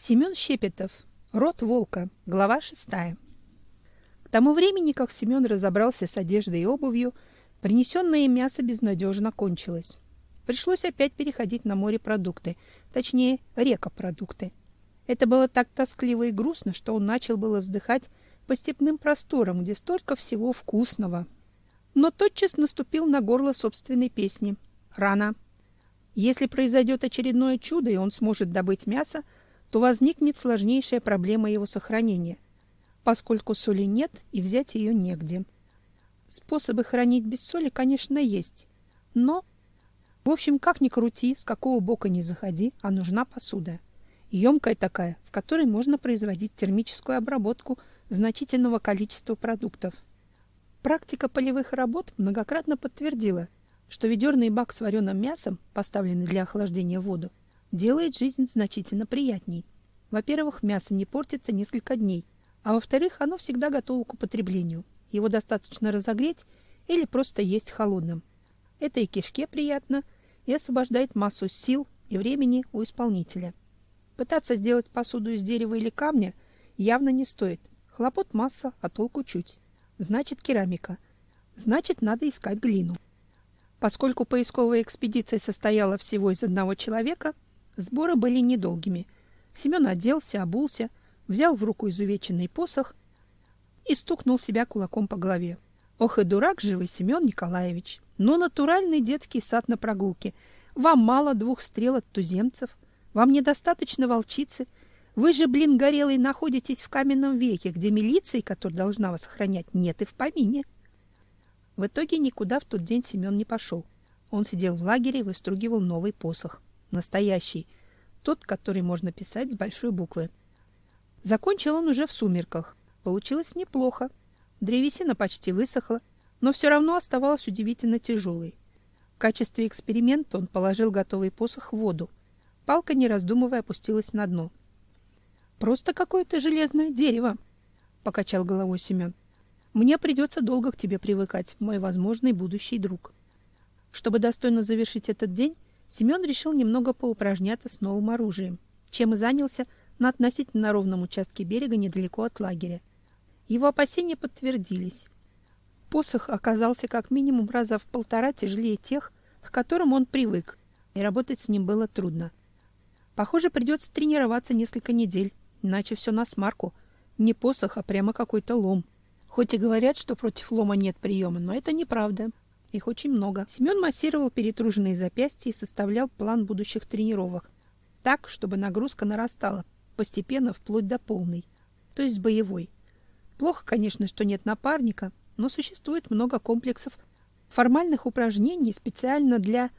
Семен Щепетов. Род волка. Глава шестая. К тому времени, как Семен разобрался с одеждой и обувью, принесенное мясо безнадежно кончилось. Пришлось опять переходить на морепродукты, точнее, рекопродукты. Это было так тоскливо и грустно, что он начал было вздыхать по степным просторам, где столько всего вкусного. Но тотчас наступил на горло собственной песни. Рано. Если произойдет очередное чудо, и он сможет добыть мясо, то возникнет сложнейшая проблема его сохранения, поскольку соли нет и взять ее негде. Способы хранить без соли, конечно, есть, но в общем, как ни крути, с какого бока ни заходи, а нужна посуда. Емкая такая, в которой можно производить термическую обработку значительного количества продуктов. Практика полевых работ многократно подтвердила, что ведерный бак с вареным мясом, поставленный для охлаждения в воду, делает жизнь значительно приятней. Во-первых, мясо не портится несколько дней, а во-вторых, оно всегда готово к употреблению. Его достаточно разогреть или просто есть холодным. Это и кишке приятно, и освобождает массу сил и времени у исполнителя. Пытаться сделать посуду из дерева или камня явно не стоит. Хлопот масса, а толку чуть. Значит, керамика. Значит, надо искать глину. Поскольку поисковая экспедиция состояла всего из одного человека, Сборы были недолгими. Семен оделся, обулся, взял в руку изувеченный посох и стукнул себя кулаком по голове. Ох и дурак же вы, Семен Николаевич! Но натуральный детский сад на прогулке. Вам мало двух стрел от туземцев. Вам недостаточно волчицы. Вы же, блин, горелый, находитесь в каменном веке, где милиции, которая должна вас охранять, нет и в помине. В итоге никуда в тот день Семен не пошел. Он сидел в лагере и выстругивал новый посох. Настоящий. Тот, который можно писать с большой буквы. Закончил он уже в сумерках. Получилось неплохо. Древесина почти высохла, но все равно оставалась удивительно тяжелой. В качестве эксперимента он положил готовый посох в воду. Палка, не раздумывая, опустилась на дно. Просто какое-то железное дерево, покачал головой Семен. Мне придется долго к тебе привыкать, мой возможный будущий друг. Чтобы достойно завершить этот день, Семен решил немного поупражняться с новым оружием, чем и занялся на относительно ровном участке берега недалеко от лагеря. Его опасения подтвердились. Посох оказался как минимум раза в полтора тяжелее тех, к которым он привык, и работать с ним было трудно. Похоже, придется тренироваться несколько недель, иначе все на смарку. Не посох, а прямо какой-то лом. Хоть и говорят, что против лома нет приема, но это неправда. Их очень много. Семен массировал перетруженные запястья и составлял план будущих тренировок. Так, чтобы нагрузка нарастала, постепенно вплоть до полной, то есть боевой. Плохо, конечно, что нет напарника, но существует много комплексов формальных упражнений специально для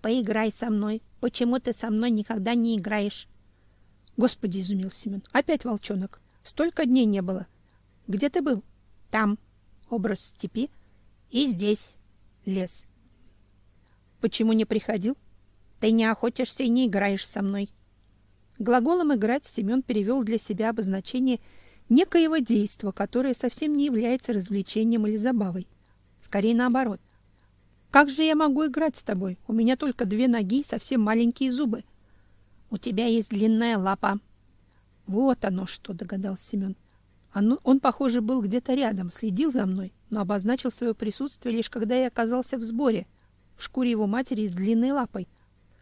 «поиграй со мной, почему ты со мной никогда не играешь?» Господи, изумился Семен. Опять волчонок. Столько дней не было. Где ты был? Там. Образ степи. И здесь лес. Почему не приходил? Ты не охотишься и не играешь со мной. Глаголом играть Семен перевел для себя обозначение некоего действа, которое совсем не является развлечением или забавой. Скорее наоборот. Как же я могу играть с тобой? У меня только две ноги и совсем маленькие зубы. У тебя есть длинная лапа. Вот оно что, догадался Семен. Он, он, похоже, был где-то рядом, следил за мной, но обозначил свое присутствие лишь когда я оказался в сборе, в шкуре его матери с длинной лапой.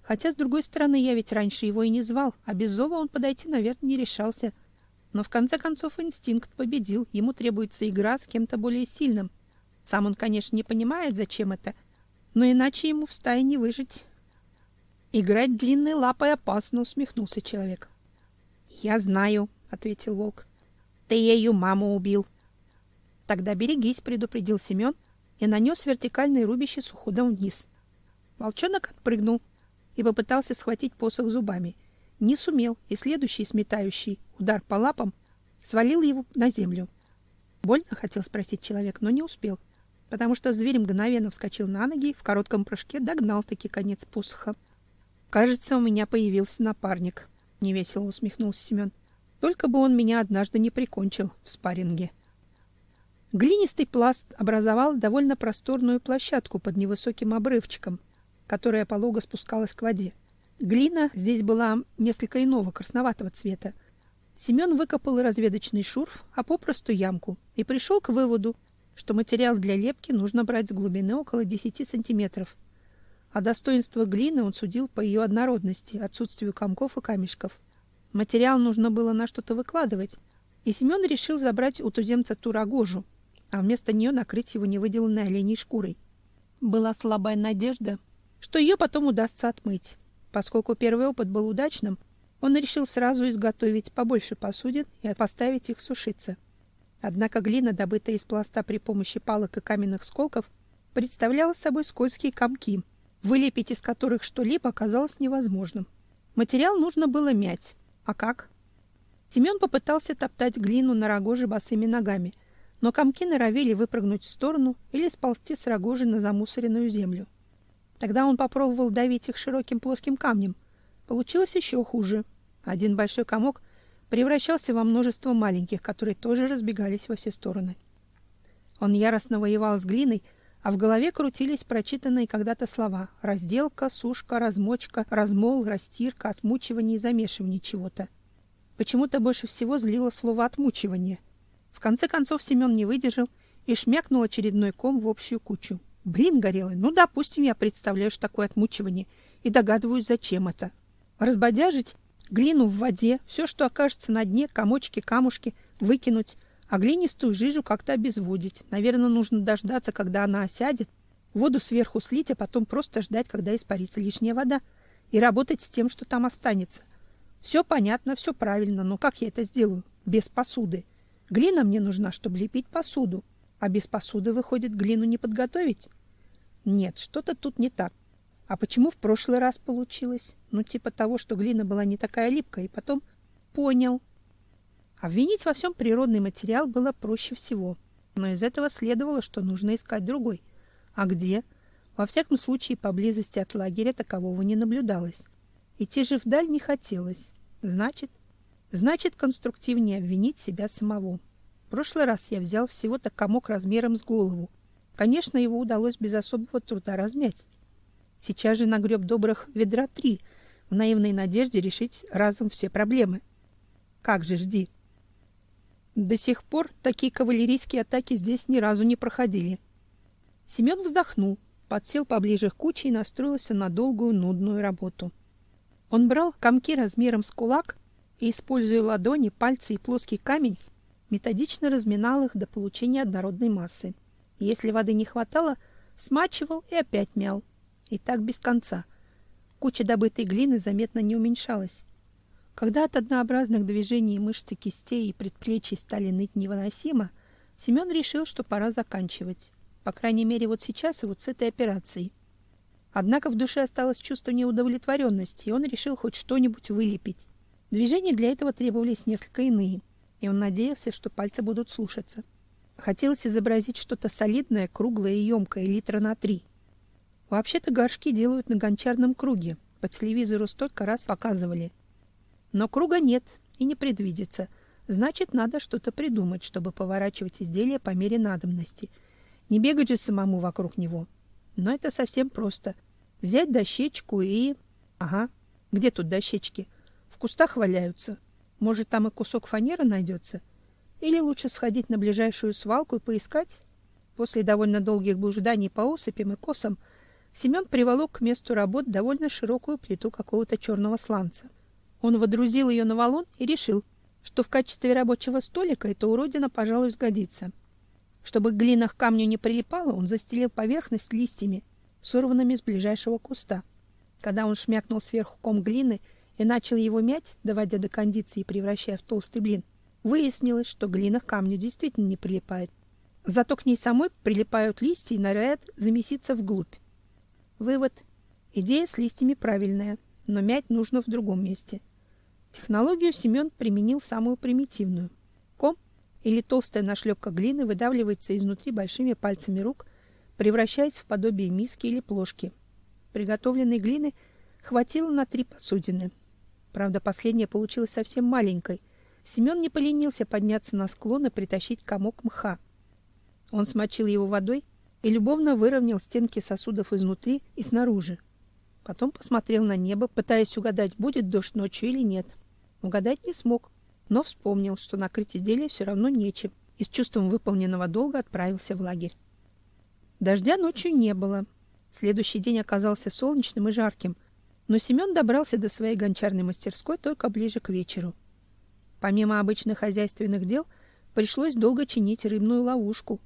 Хотя, с другой стороны, я ведь раньше его и не звал, а без зова он подойти, наверное, не решался. Но в конце концов инстинкт победил, ему требуется игра с кем-то более сильным. Сам он, конечно, не понимает, зачем это, но иначе ему в стае не выжить. Играть длинной лапой опасно, усмехнулся человек. Я знаю, ответил волк. Ты ею маму убил. Тогда берегись, предупредил Семен и нанес вертикальное рубище с уходом вниз. Волчонок отпрыгнул и попытался схватить посох зубами. Не сумел, и следующий сметающий удар по лапам свалил его на землю. Больно хотел спросить человек, но не успел, потому что зверь мгновенно вскочил на ноги и в коротком прыжке догнал таки конец посоха. Кажется, у меня появился напарник, невесело усмехнулся Семен. Только бы он меня однажды не прикончил в спарринге. Глинистый пласт образовал довольно просторную площадку под невысоким обрывчиком, которая полого спускалась к воде. Глина здесь была несколько иного красноватого цвета. Семен выкопал разведочный шурф, а попросту ямку, и пришел к выводу, что материал для лепки нужно брать с глубины около 10 сантиметров. А достоинство глины он судил по ее однородности, отсутствию комков и камешков. Материал нужно было на что-то выкладывать, и Семен решил забрать у туземца ту рогожу, а вместо нее накрыть его невыделанной оленей шкурой. Была слабая надежда, что ее потом удастся отмыть. Поскольку первый опыт был удачным, он решил сразу изготовить побольше посудин и поставить их сушиться. Однако глина, добытая из пласта при помощи палок и каменных сколков, представляла собой скользкие комки, вылепить из которых что-либо оказалось невозможным. Материал нужно было мять. А как? Семен попытался топтать глину на рогоже босыми ногами, но комки норовили выпрыгнуть в сторону или сползти с рогожи на замусоренную землю. Тогда он попробовал давить их широким плоским камнем. Получилось еще хуже. Один большой комок превращался во множество маленьких, которые тоже разбегались во все стороны. Он яростно воевал с глиной, а в голове крутились прочитанные когда-то слова: разделка, сушка, размочка, размол, растирка, отмучивание и замешивание чего-то. Почему-то больше всего злило слово отмучивание. В конце концов Семен не выдержал и шмякнул очередной ком в общую кучу. Блин, горелый, ну, допустим, я представляю, что такое отмучивание, и догадываюсь, зачем это. Разбодяжить глину в воде, все, что окажется на дне, комочки, камушки, выкинуть, а глинистую жижу как-то обезводить. Наверное, нужно дождаться, когда она осядет, воду сверху слить, а потом просто ждать, когда испарится лишняя вода, и работать с тем, что там останется. Все понятно, все правильно, но как я это сделаю? Без посуды. Глина мне нужна, чтобы лепить посуду. А без посуды, выходит, глину не подготовить? Нет, что-то тут не так. А почему в прошлый раз получилось? Ну, типа того, что глина была не такая липкая, и потом понял. Обвинить во всем природный материал было проще всего. Но из этого следовало, что нужно искать другой. А где? Во всяком случае, поблизости от лагеря такового не наблюдалось. Идти же вдаль не хотелось. Значит, значит конструктивнее обвинить себя самого прошлый раз я взял всего-то комок размером с голову. Конечно, его удалось без особого труда размять. Сейчас же нагреб добрых ведра три, в наивной надежде решить разом все проблемы. Как же жди. До сих пор такие кавалерийские атаки здесь ни разу не проходили. Семен вздохнул, подсел поближе к куче и настроился на долгую нудную работу. Он брал комки размером с кулак и, используя ладони, пальцы и плоский камень, методично разминал их до получения однородной массы. Если воды не хватало, смачивал и опять мял. И так без конца. Куча добытой глины заметно не уменьшалась. Когда от однообразных движений мышцы кистей и предплечий стали ныть невыносимо, Семен решил, что пора заканчивать. По крайней мере, вот сейчас и вот с этой операцией. Однако в душе осталось чувство неудовлетворенности, и он решил хоть что-нибудь вылепить. Движения для этого требовались несколько иные и он надеялся, что пальцы будут слушаться. Хотелось изобразить что-то солидное, круглое и емкое, литра на три. Вообще-то горшки делают на гончарном круге. По телевизору столько раз показывали. Но круга нет и не предвидится. Значит, надо что-то придумать, чтобы поворачивать изделие по мере надобности. Не бегать же самому вокруг него. Но это совсем просто. Взять дощечку и... Ага, где тут дощечки? В кустах валяются. Может, там и кусок фанеры найдется? Или лучше сходить на ближайшую свалку и поискать? После довольно долгих блужданий по осыпям и косам Семен приволок к месту работ довольно широкую плиту какого-то черного сланца. Он водрузил ее на валун и решил, что в качестве рабочего столика эта уродина, пожалуй, сгодится. Чтобы глина к камню не прилипала, он застелил поверхность листьями, сорванными с ближайшего куста. Когда он шмякнул сверху ком глины и начал его мять, доводя до кондиции и превращая в толстый блин, выяснилось, что глина к камню действительно не прилипает. Зато к ней самой прилипают листья и норовят замеситься вглубь. Вывод. Идея с листьями правильная, но мять нужно в другом месте. Технологию Семен применил самую примитивную. Ком или толстая нашлепка глины выдавливается изнутри большими пальцами рук, превращаясь в подобие миски или плошки. Приготовленной глины хватило на три посудины. Правда, последняя получилась совсем маленькой. Семен не поленился подняться на склон и притащить комок мха. Он смочил его водой и любовно выровнял стенки сосудов изнутри и снаружи. Потом посмотрел на небо, пытаясь угадать, будет дождь ночью или нет. Угадать не смог, но вспомнил, что накрыть изделие все равно нечем, и с чувством выполненного долга отправился в лагерь. Дождя ночью не было. Следующий день оказался солнечным и жарким, но Семен добрался до своей гончарной мастерской только ближе к вечеру. Помимо обычных хозяйственных дел, пришлось долго чинить рыбную ловушку.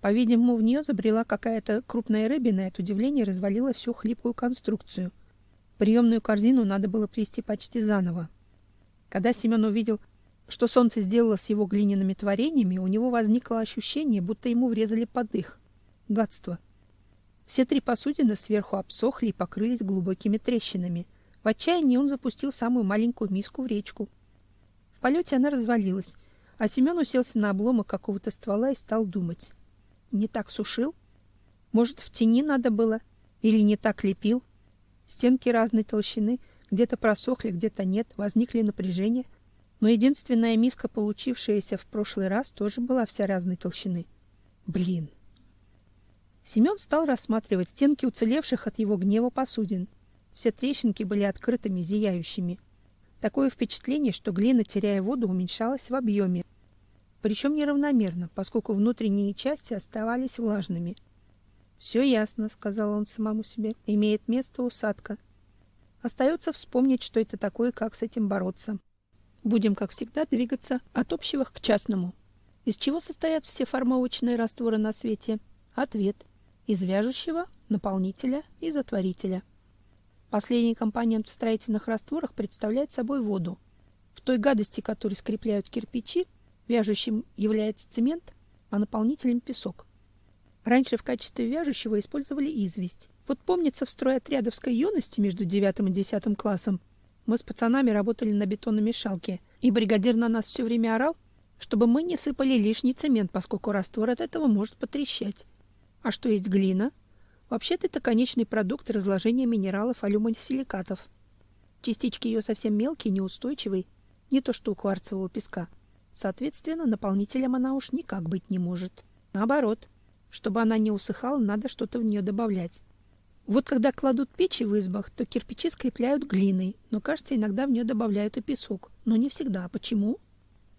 По-видимому, в нее забрела какая-то крупная рыбина и от удивления развалила всю хлипкую конструкцию. Приемную корзину надо было плести почти заново. Когда Семен увидел, что солнце сделало с его глиняными творениями, у него возникло ощущение, будто ему врезали под их. Гадство. Все три посудины сверху обсохли и покрылись глубокими трещинами. В отчаянии он запустил самую маленькую миску в речку. В полете она развалилась, а Семен уселся на обломок какого-то ствола и стал думать. Не так сушил? Может, в тени надо было? Или не так лепил? Стенки разной толщины, где-то просохли, где-то нет, возникли напряжения. Но единственная миска, получившаяся в прошлый раз, тоже была вся разной толщины. Блин. Семен стал рассматривать стенки уцелевших от его гнева посудин. Все трещинки были открытыми, зияющими. Такое впечатление, что глина, теряя воду, уменьшалась в объеме. Причем неравномерно, поскольку внутренние части оставались влажными. «Все ясно», — сказал он самому себе, — «имеет место усадка. Остается вспомнить, что это такое, как с этим бороться. Будем, как всегда, двигаться от общего к частному. Из чего состоят все формовочные растворы на свете? Ответ. Из вяжущего, наполнителя и затворителя. Последний компонент в строительных растворах представляет собой воду. В той гадости, которой скрепляют кирпичи, вяжущим является цемент, а наполнителем песок. Раньше в качестве вяжущего использовали известь. Вот помнится, в стройотрядовской юности между девятым и десятым классом мы с пацанами работали на бетономешалке, и бригадир на нас все время орал, чтобы мы не сыпали лишний цемент, поскольку раствор от этого может потрещать. А что есть глина? Вообще-то это конечный продукт разложения минералов алюмосиликатов. Частички ее совсем мелкие, неустойчивые, не то что у кварцевого песка. Соответственно, наполнителем она уж никак быть не может. Наоборот, чтобы она не усыхала, надо что-то в нее добавлять. Вот когда кладут печи в избах, то кирпичи скрепляют глиной, но, кажется, иногда в нее добавляют и песок. Но не всегда. Почему?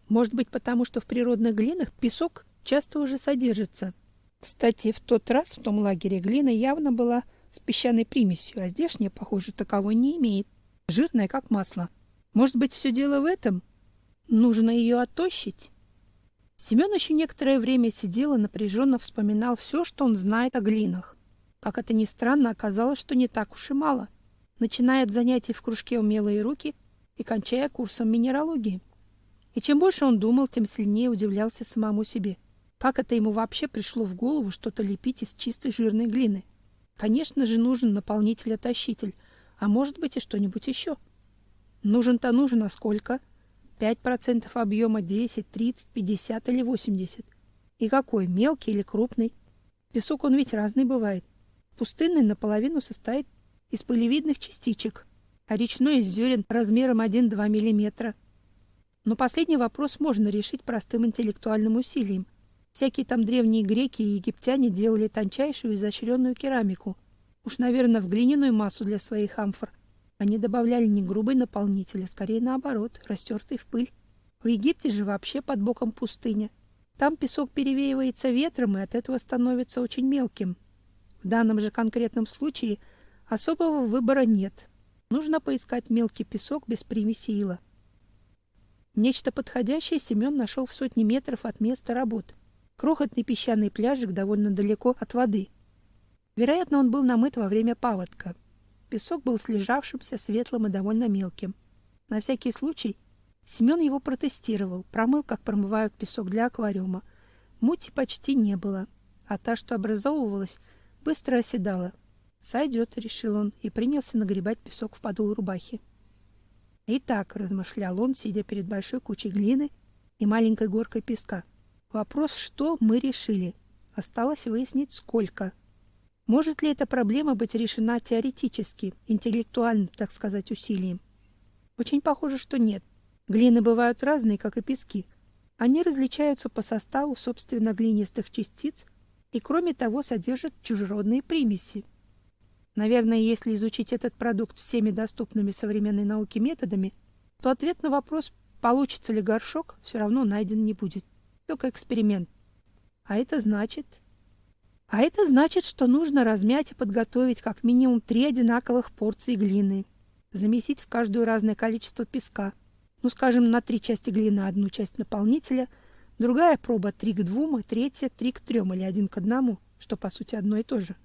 Может быть, потому что в природных глинах песок часто уже содержится, кстати, в тот раз в том лагере глина явно была с песчаной примесью, а здешняя, похоже, таковой не имеет. Жирная, как масло. Может быть, все дело в этом? Нужно ее оттощить? Семен еще некоторое время сидел и напряженно вспоминал все, что он знает о глинах. Как это ни странно, оказалось, что не так уж и мало. Начиная от занятий в кружке «Умелые руки» и кончая курсом минералогии. И чем больше он думал, тем сильнее удивлялся самому себе – как это ему вообще пришло в голову что-то лепить из чистой жирной глины? Конечно же, нужен наполнитель-отощитель, а может быть и что-нибудь еще. Нужен-то нужен, а сколько? 5% объема, 10, 30, 50 или 80. И какой, мелкий или крупный? Песок он ведь разный бывает. Пустынный наполовину состоит из пылевидных частичек, а речной из зерен размером 1-2 мм. Но последний вопрос можно решить простым интеллектуальным усилием – Всякие там древние греки и египтяне делали тончайшую изощренную керамику. Уж, наверное, в глиняную массу для своих амфор. Они добавляли не грубый наполнитель, а скорее наоборот, растертый в пыль. В Египте же вообще под боком пустыня. Там песок перевеивается ветром и от этого становится очень мелким. В данном же конкретном случае особого выбора нет. Нужно поискать мелкий песок без примеси ила. Нечто подходящее Семен нашел в сотни метров от места работы. Крохотный песчаный пляжик довольно далеко от воды. Вероятно, он был намыт во время паводка. Песок был слежавшимся, светлым и довольно мелким. На всякий случай Семен его протестировал, промыл, как промывают песок для аквариума. Мути почти не было, а та, что образовывалась, быстро оседала. «Сойдет», — решил он, и принялся нагребать песок в подол рубахи. «Итак», — размышлял он, сидя перед большой кучей глины и маленькой горкой песка — Вопрос, что мы решили. Осталось выяснить, сколько. Может ли эта проблема быть решена теоретически, интеллектуальным, так сказать, усилием? Очень похоже, что нет. Глины бывают разные, как и пески. Они различаются по составу, собственно, глинистых частиц и, кроме того, содержат чужеродные примеси. Наверное, если изучить этот продукт всеми доступными современной науке методами, то ответ на вопрос, получится ли горшок, все равно найден не будет. Только эксперимент. А это значит... А это значит, что нужно размять и подготовить как минимум три одинаковых порции глины. Замесить в каждую разное количество песка. Ну, скажем, на три части глины одну часть наполнителя, другая проба три к двум, а третья три к трем или один к одному, что по сути одно и то же.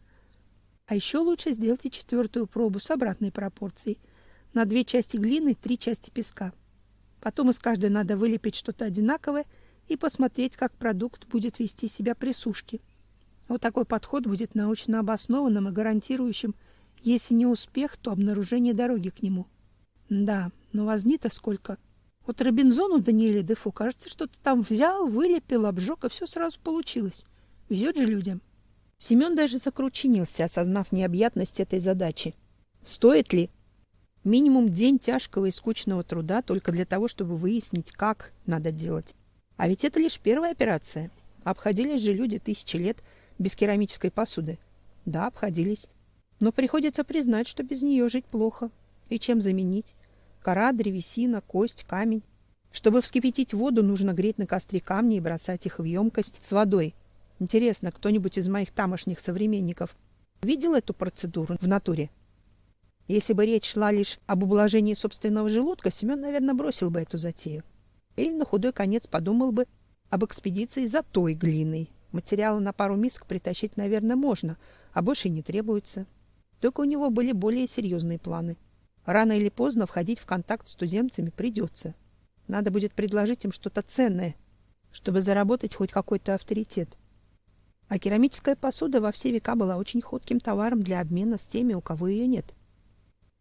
А еще лучше сделать и четвертую пробу с обратной пропорцией. На две части глины три части песка. Потом из каждой надо вылепить что-то одинаковое и посмотреть, как продукт будет вести себя при сушке. Вот такой подход будет научно обоснованным и гарантирующим, если не успех, то обнаружение дороги к нему. Да, но возни-то сколько. Вот Робинзону Даниэле Дефо, кажется, что-то там взял, вылепил, обжег, и все сразу получилось. Везет же людям. Семен даже закручинился, осознав необъятность этой задачи. Стоит ли? Минимум день тяжкого и скучного труда только для того, чтобы выяснить, как надо делать. А ведь это лишь первая операция. Обходились же люди тысячи лет без керамической посуды. Да, обходились. Но приходится признать, что без нее жить плохо. И чем заменить? Кора, древесина, кость, камень. Чтобы вскипятить воду, нужно греть на костре камни и бросать их в емкость с водой. Интересно, кто-нибудь из моих тамошних современников видел эту процедуру в натуре? Если бы речь шла лишь об ублажении собственного желудка, Семен, наверное, бросил бы эту затею. Или на худой конец подумал бы об экспедиции за той глиной. Материалы на пару мисок притащить, наверное, можно, а больше не требуется. Только у него были более серьезные планы. Рано или поздно входить в контакт с туземцами придется. Надо будет предложить им что-то ценное, чтобы заработать хоть какой-то авторитет. А керамическая посуда во все века была очень ходким товаром для обмена с теми, у кого ее нет.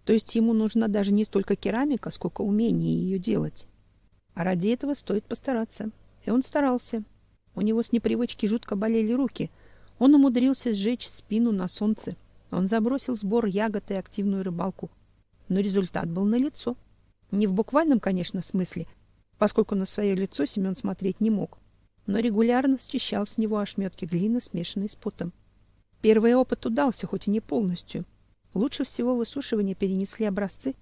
То есть ему нужна даже не столько керамика, сколько умение ее делать. А ради этого стоит постараться. И он старался. У него с непривычки жутко болели руки. Он умудрился сжечь спину на солнце. Он забросил сбор ягод и активную рыбалку. Но результат был налицо. Не в буквальном, конечно, смысле, поскольку на свое лицо Семен смотреть не мог, но регулярно счищал с него ошметки глины, смешанной с потом. Первый опыт удался, хоть и не полностью. Лучше всего высушивание перенесли образцы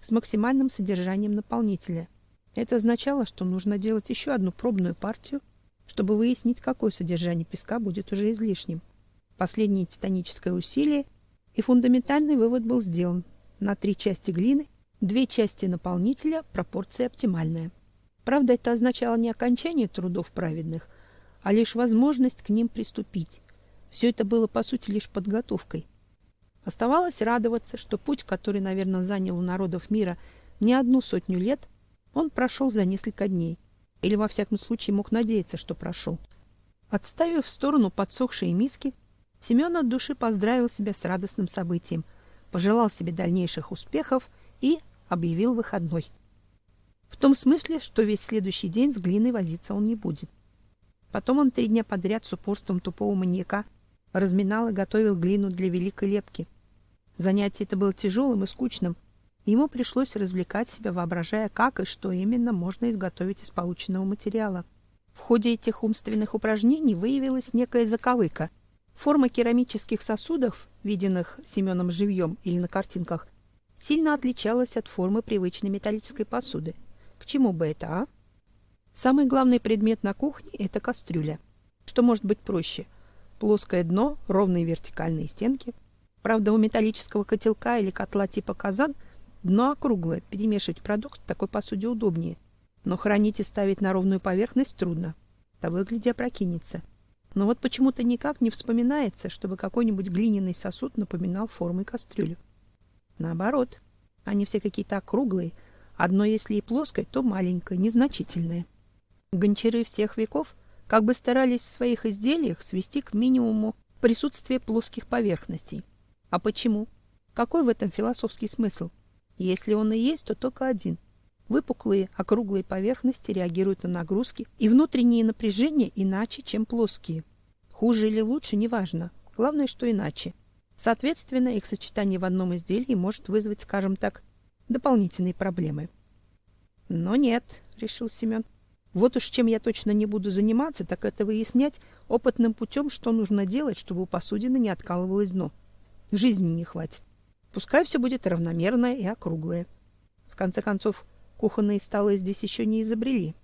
с максимальным содержанием наполнителя – это означало, что нужно делать еще одну пробную партию, чтобы выяснить, какое содержание песка будет уже излишним. Последнее титаническое усилие, и фундаментальный вывод был сделан. На три части глины, две части наполнителя, пропорция оптимальная. Правда, это означало не окончание трудов праведных, а лишь возможность к ним приступить. Все это было, по сути, лишь подготовкой. Оставалось радоваться, что путь, который, наверное, занял у народов мира не одну сотню лет, он прошел за несколько дней. Или, во всяком случае, мог надеяться, что прошел. Отставив в сторону подсохшие миски, Семен от души поздравил себя с радостным событием, пожелал себе дальнейших успехов и объявил выходной. В том смысле, что весь следующий день с глиной возиться он не будет. Потом он три дня подряд с упорством тупого маньяка разминал и готовил глину для великой лепки. Занятие это было тяжелым и скучным, Ему пришлось развлекать себя, воображая, как и что именно можно изготовить из полученного материала. В ходе этих умственных упражнений выявилась некая заковыка. Форма керамических сосудов, виденных Семеном живьем или на картинках, сильно отличалась от формы привычной металлической посуды. К чему бы это, а? Самый главный предмет на кухне – это кастрюля. Что может быть проще? Плоское дно, ровные вертикальные стенки. Правда, у металлического котелка или котла типа казан – Дно округлое, перемешивать продукт в такой посуде удобнее. Но хранить и ставить на ровную поверхность трудно. Того и гляди опрокинется. Но вот почему-то никак не вспоминается, чтобы какой-нибудь глиняный сосуд напоминал формой кастрюлю. Наоборот, они все какие-то округлые. Одно, если и плоское, то маленькое, незначительное. Гончары всех веков как бы старались в своих изделиях свести к минимуму присутствие плоских поверхностей. А почему? Какой в этом философский смысл? Если он и есть, то только один. Выпуклые, округлые поверхности реагируют на нагрузки и внутренние напряжения иначе, чем плоские. Хуже или лучше, неважно. Главное, что иначе. Соответственно, их сочетание в одном изделии может вызвать, скажем так, дополнительные проблемы. Но нет, решил Семен. Вот уж чем я точно не буду заниматься, так это выяснять опытным путем, что нужно делать, чтобы у посудины не откалывалось дно. Жизни не хватит. Пускай все будет равномерное и округлое. В конце концов, кухонные столы здесь еще не изобрели.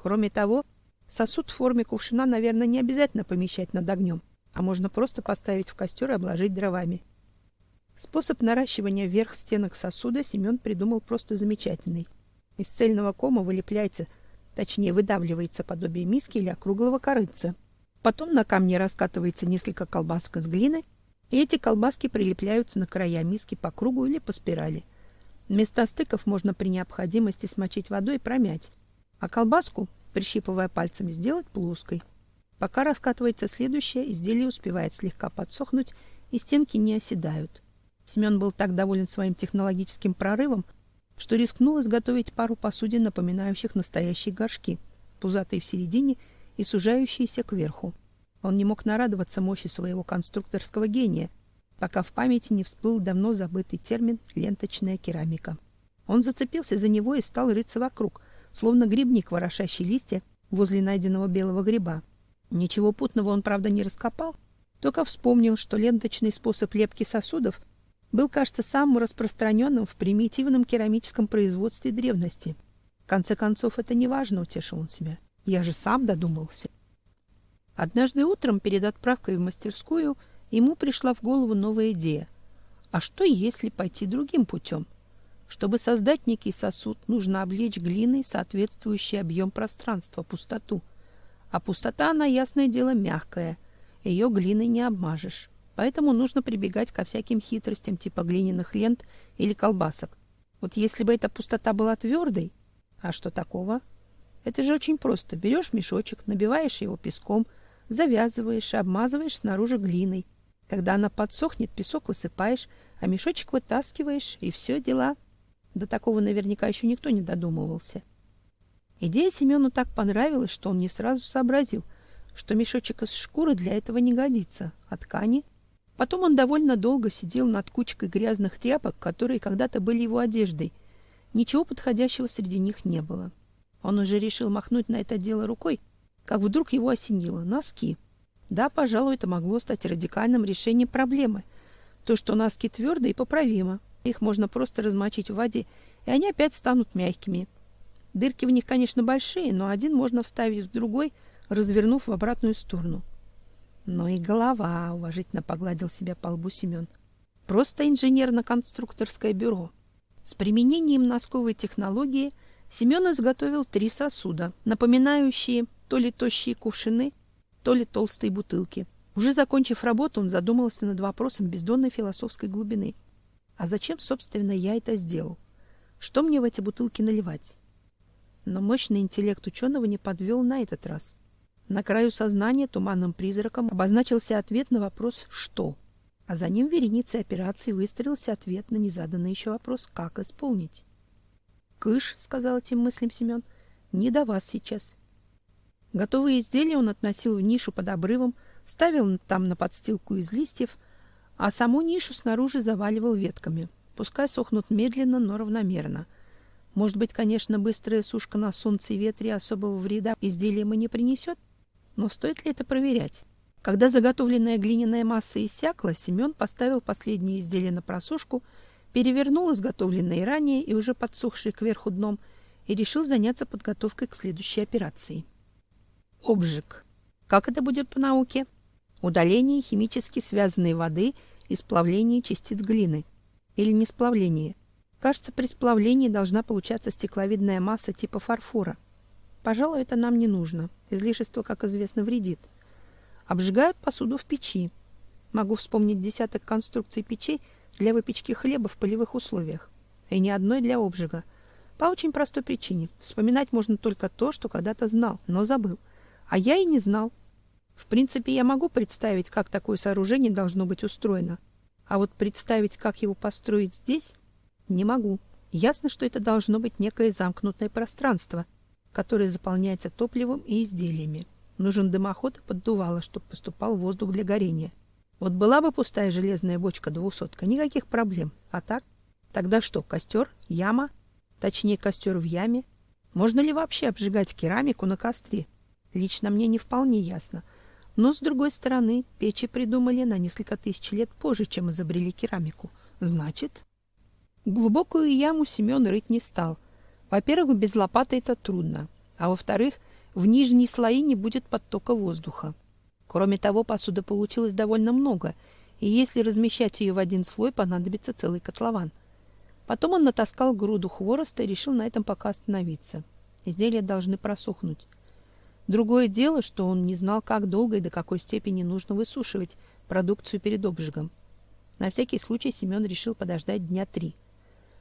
Кроме того, сосуд в форме кувшина, наверное, не обязательно помещать над огнем, а можно просто поставить в костер и обложить дровами. Способ наращивания вверх стенок сосуда Семен придумал просто замечательный. Из цельного кома вылепляется, точнее выдавливается подобие миски или округлого корыца. Потом на камне раскатывается несколько колбасок из глины, и эти колбаски прилепляются на края миски по кругу или по спирали. Места стыков можно при необходимости смочить водой и промять, а колбаску, прищипывая пальцами, сделать плоской. Пока раскатывается следующее, изделие успевает слегка подсохнуть, и стенки не оседают. Семен был так доволен своим технологическим прорывом, что рискнул изготовить пару посудин, напоминающих настоящие горшки, пузатые в середине и сужающиеся кверху. Он не мог нарадоваться мощи своего конструкторского гения, пока в памяти не всплыл давно забытый термин «ленточная керамика». Он зацепился за него и стал рыться вокруг, словно грибник, ворошащий листья возле найденного белого гриба. Ничего путного он, правда, не раскопал, только вспомнил, что ленточный способ лепки сосудов был, кажется, самым распространенным в примитивном керамическом производстве древности. В конце концов, это не важно, утешил он себя. Я же сам додумался. Однажды утром перед отправкой в мастерскую ему пришла в голову новая идея. А что, если пойти другим путем? Чтобы создать некий сосуд, нужно облечь глиной соответствующий объем пространства, пустоту. А пустота, она, ясное дело, мягкая. Ее глиной не обмажешь. Поэтому нужно прибегать ко всяким хитростям типа глиняных лент или колбасок. Вот если бы эта пустота была твердой, а что такого? Это же очень просто. Берешь мешочек, набиваешь его песком, завязываешь и обмазываешь снаружи глиной. Когда она подсохнет, песок высыпаешь, а мешочек вытаскиваешь, и все дела. До такого наверняка еще никто не додумывался. Идея Семену так понравилась, что он не сразу сообразил, что мешочек из шкуры для этого не годится, а ткани. Потом он довольно долго сидел над кучкой грязных тряпок, которые когда-то были его одеждой. Ничего подходящего среди них не было. Он уже решил махнуть на это дело рукой, как вдруг его осенило. Носки. Да, пожалуй, это могло стать радикальным решением проблемы. То, что носки твердые, поправимо. Их можно просто размочить в воде, и они опять станут мягкими. Дырки в них, конечно, большие, но один можно вставить в другой, развернув в обратную сторону. Ну и голова, уважительно погладил себя по лбу Семен. Просто инженерно-конструкторское бюро. С применением носковой технологии – Семен изготовил три сосуда, напоминающие то ли тощие кувшины, то ли толстые бутылки. Уже закончив работу, он задумался над вопросом бездонной философской глубины. А зачем, собственно, я это сделал? Что мне в эти бутылки наливать? Но мощный интеллект ученого не подвел на этот раз. На краю сознания туманным призраком обозначился ответ на вопрос «что?», а за ним вереницей операций выстроился ответ на незаданный еще вопрос «как исполнить?». Кыш, сказал этим мыслям Семен, не до вас сейчас. Готовые изделия он относил в нишу под обрывом, ставил там на подстилку из листьев, а саму нишу снаружи заваливал ветками. Пускай сохнут медленно, но равномерно. Может быть, конечно, быстрая сушка на солнце и ветре особого вреда изделиям и не принесет, но стоит ли это проверять? Когда заготовленная глиняная масса иссякла, Семен поставил последнее изделие на просушку — перевернул изготовленные ранее и уже подсохшие кверху дном и решил заняться подготовкой к следующей операции. Обжиг. Как это будет по науке? Удаление химически связанной воды и сплавление частиц глины. Или не сплавление. Кажется, при сплавлении должна получаться стекловидная масса типа фарфора. Пожалуй, это нам не нужно. Излишество, как известно, вредит. Обжигают посуду в печи. Могу вспомнить десяток конструкций печей, для выпечки хлеба в полевых условиях, и ни одной для обжига. По очень простой причине. Вспоминать можно только то, что когда-то знал, но забыл. А я и не знал. В принципе, я могу представить, как такое сооружение должно быть устроено. А вот представить, как его построить здесь, не могу. Ясно, что это должно быть некое замкнутое пространство, которое заполняется топливом и изделиями. Нужен дымоход и поддувало, чтобы поступал воздух для горения. Вот была бы пустая железная бочка двухсотка, никаких проблем. А так? Тогда что, костер? Яма? Точнее, костер в яме? Можно ли вообще обжигать керамику на костре? Лично мне не вполне ясно. Но, с другой стороны, печи придумали на несколько тысяч лет позже, чем изобрели керамику. Значит, глубокую яму Семен рыть не стал. Во-первых, без лопаты это трудно. А во-вторых, в нижние слои не будет подтока воздуха. Кроме того, посуды получилось довольно много, и если размещать ее в один слой, понадобится целый котлован. Потом он натаскал груду хвороста и решил на этом пока остановиться. Изделия должны просохнуть. Другое дело, что он не знал, как долго и до какой степени нужно высушивать продукцию перед обжигом. На всякий случай Семен решил подождать дня три.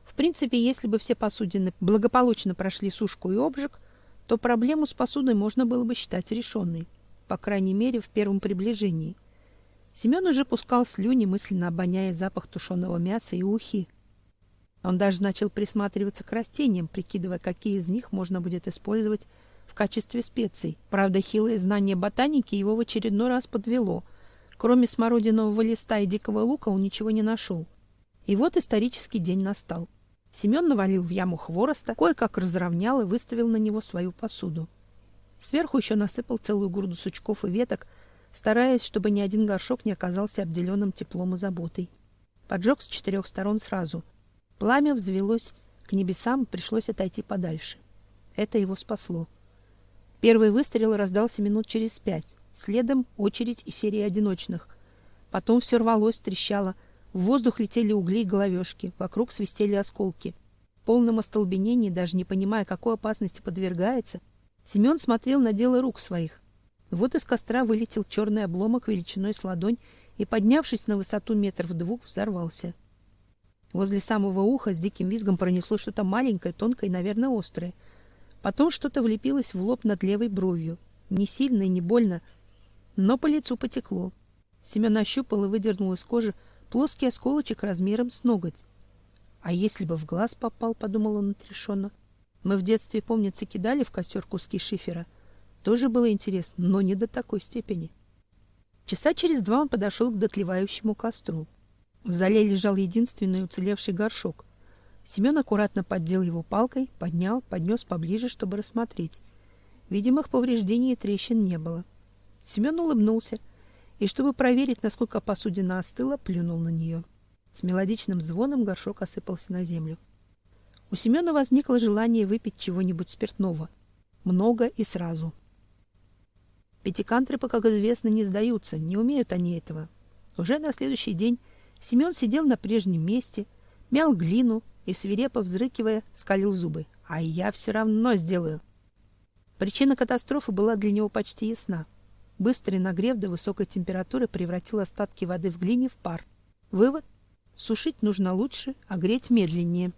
В принципе, если бы все посудины благополучно прошли сушку и обжиг, то проблему с посудой можно было бы считать решенной, по крайней мере, в первом приближении. Семен уже пускал слюни, мысленно обоняя запах тушеного мяса и ухи. Он даже начал присматриваться к растениям, прикидывая, какие из них можно будет использовать в качестве специй. Правда, хилое знание ботаники его в очередной раз подвело. Кроме смородинового листа и дикого лука он ничего не нашел. И вот исторический день настал. Семен навалил в яму хвороста, кое-как разровнял и выставил на него свою посуду. Сверху еще насыпал целую груду сучков и веток, стараясь, чтобы ни один горшок не оказался обделенным теплом и заботой. Поджег с четырех сторон сразу. Пламя взвелось к небесам, пришлось отойти подальше. Это его спасло. Первый выстрел раздался минут через пять. Следом очередь и серия одиночных. Потом все рвалось, трещало. В воздух летели угли и головешки. Вокруг свистели осколки. В полном остолбенении, даже не понимая, какой опасности подвергается, Семен смотрел на дело рук своих. Вот из костра вылетел черный обломок величиной с ладонь и, поднявшись на высоту метров двух, взорвался. Возле самого уха с диким визгом пронесло что-то маленькое, тонкое наверное, острое — Потом что-то влепилось в лоб над левой бровью. Не сильно и не больно, но по лицу потекло. Семен ощупал и выдернул из кожи плоский осколочек размером с ноготь. А если бы в глаз попал, подумал он отрешенно. Мы в детстве, помнится, кидали в костер куски шифера. Тоже было интересно, но не до такой степени. Часа через два он подошел к дотлевающему костру. В зале лежал единственный уцелевший горшок. Семен аккуратно поддел его палкой, поднял, поднес поближе, чтобы рассмотреть. Видимых повреждений и трещин не было. Семен улыбнулся и, чтобы проверить, насколько посудина остыла, плюнул на нее. С мелодичным звоном горшок осыпался на землю. У Семена возникло желание выпить чего-нибудь спиртного. Много и сразу. Пятикантры, как известно, не сдаются, не умеют они этого. Уже на следующий день Семен сидел на прежнем месте, мял глину, и, свирепо взрыкивая, скалил зубы. «А я все равно сделаю!» Причина катастрофы была для него почти ясна. Быстрый нагрев до высокой температуры превратил остатки воды в глине в пар. Вывод – сушить нужно лучше, а греть медленнее.